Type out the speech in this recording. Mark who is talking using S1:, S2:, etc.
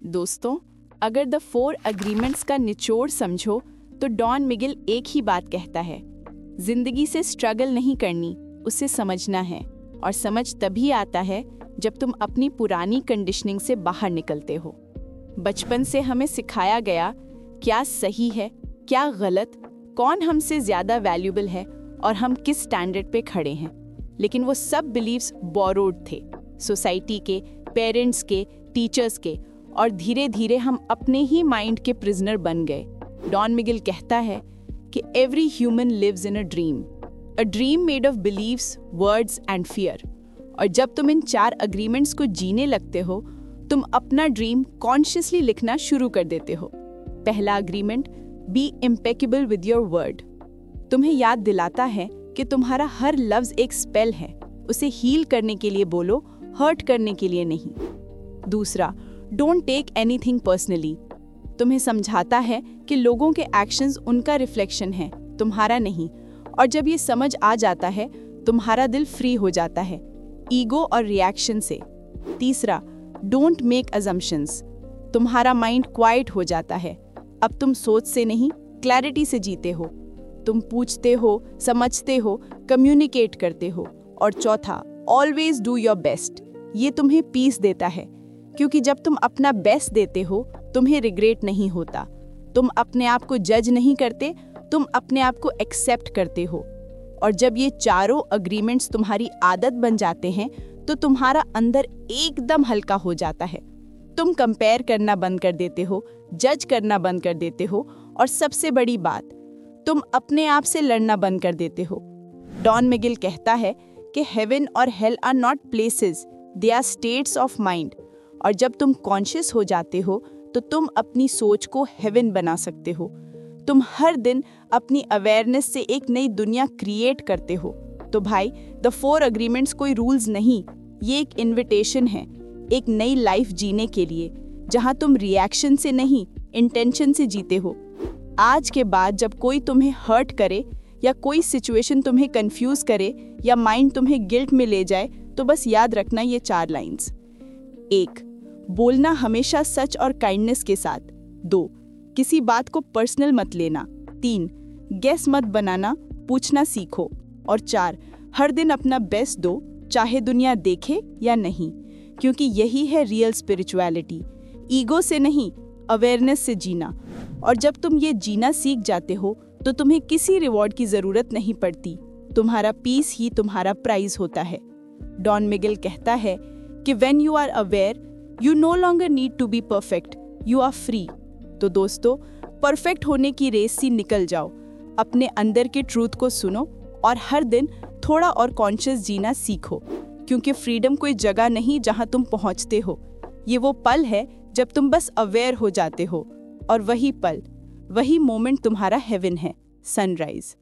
S1: दोस्तों, अगर the four agreements का निचोड़ समझो तो डॉन मिगिल एक ही बात कहता है। ज़िंदगी से स्ट्रगल नहीं करनी, उसे समझना है। और समझ तभी आता है, जब तुम अपनी पुरानी कंडीशनिंग से बाहर निकलते हो। बचपन से हमें सिखाया गया, क्या सही है, क्या गलत, कौन हमसे ज़्यादा वैल्यूबल है, और हम किस स्टैंडर्ड पे खड़े हैं। लेकिन वो सब बिलीव्स बोरोड थे। सोसाइटी के पेरेंट्स के टीचर्स के और धीरे धीरे हम अपने ही माइंड के प्रिजनर बन गए। डॉन मिगिल कहता है कि every human lives in a dream a dream made of beliefs words and fear और जब तुम इन चार अग्रीमेंट्स को जीने लगते हो, तुम अपना ड्रीम कॉन्शियसली लिखना शुरू कर देते हो। पहला agreement be impeccable with your word तुम्हें याद दिलाता है कि तुम्हारा हर लफ्ज एक स्पेल है। उसे हील करने के लिए बोलो हर्ट करने के लिए नहीं। दूसरा डोंट टेक एनीथिंग पर्सनली तुम्हें समझाता है कि लोगों के एक्शंस उनका रिफ्लेक्शन है, तुम्हारा नहीं। और जब ये समझ आ जाता है, तुम्हारा दिल फ्री हो जाता है ईगो और रिएक्शन से। तीसरा डोंट मेक अजम्पन्स तुम्हारा माइंड क्वाइट हो जाता है। अब तुम सोच से नहीं क्लैरिटी से जीते हो। तुम पूछते हो, समझते हो कम्युनिकेट करते हो। और चौथा ऑलवेज डू योर बेस्ट ये तुम्हें पीस देता है। क्योंकि जब तुम अपना बेस्ट देते हो, तुम्हें रिग्रेट नहीं होता। तुम अपने आप को जज नहीं करते, तुम अपने आप को एक्सेप्ट करते हो। और जब ये चारों अग्रीमेंट्स तुम्हारी आदत बन जाते हैं तो तुम्हारा अंदर एकदम हल्का हो जाता है। तुम कंपेयर करना बंद कर देते हो जज करना बंद कर देते हो। और सबसे बड़ी बात, तुम अपने आप से लड़ना बंद कर देते हो। डॉन मिगिल कहता है कि हेवन और hell are not places they are states of mind और जब तुम कॉन्शियस हो जाते हो तो तुम अपनी सोच को हेवन बना सकते हो। तुम हर दिन अपनी अवेयरनेस से एक नई दुनिया क्रिएट करते हो। तो भाई द फोर अग्रीमेंट्स कोई रूल्स नहीं, ये एक इनविटेशन है, एक नई लाइफ जीने के लिए, जहाँ तुम रिएक्शन से नहीं इंटेंशन से जीते हो। आज के बाद जब कोई तुम्हें हर्ट करे, या कोई सिचुएशन तुम्हें कंफ्यूज करे, या माइंड तुम्हें गिल्ट में ले जाए तो बस याद रखना ये चार लाइंस एक, बोलना हमेशा सच और काइंडनेस के साथ। दो, किसी बात को पर्सनल मत लेना। तीन गैस मत बनाना, पूछना सीखो। और चार, हर दिन अपना बेस्ट दो, चाहे दुनिया देखे या नहीं, क्योंकि यही है रियल स्पिरिचुअलिटी ईगो से नहीं अवेयरनेस से जीना। और जब तुम ये जीना सीख जाते हो तो तुम्हें किसी रिवॉर्ड की ज़रूरत नहीं पड़ती। तुम्हारा पीस ही तुम्हारा प्राइज होता है। डॉन मिगिल कहता है कि when you are aware you no longer need to be perfect you are free तो दोस्तों परफेक्ट होने की रेस सी निकल जाओ। अपने अंदर के ट्रूथ को सुनो और हर दिन थोड़ा और कॉन्शियस जीना सीखो। क्योंकि फ्रीडम कोई जगह नहीं जहाँ तुम पहुँचते हो। ये वो पल है जब तुम बस अवेयर हो जाते हो। और वही पल, वही मोमेंट तुम्हारा हेवन है। सनराइज़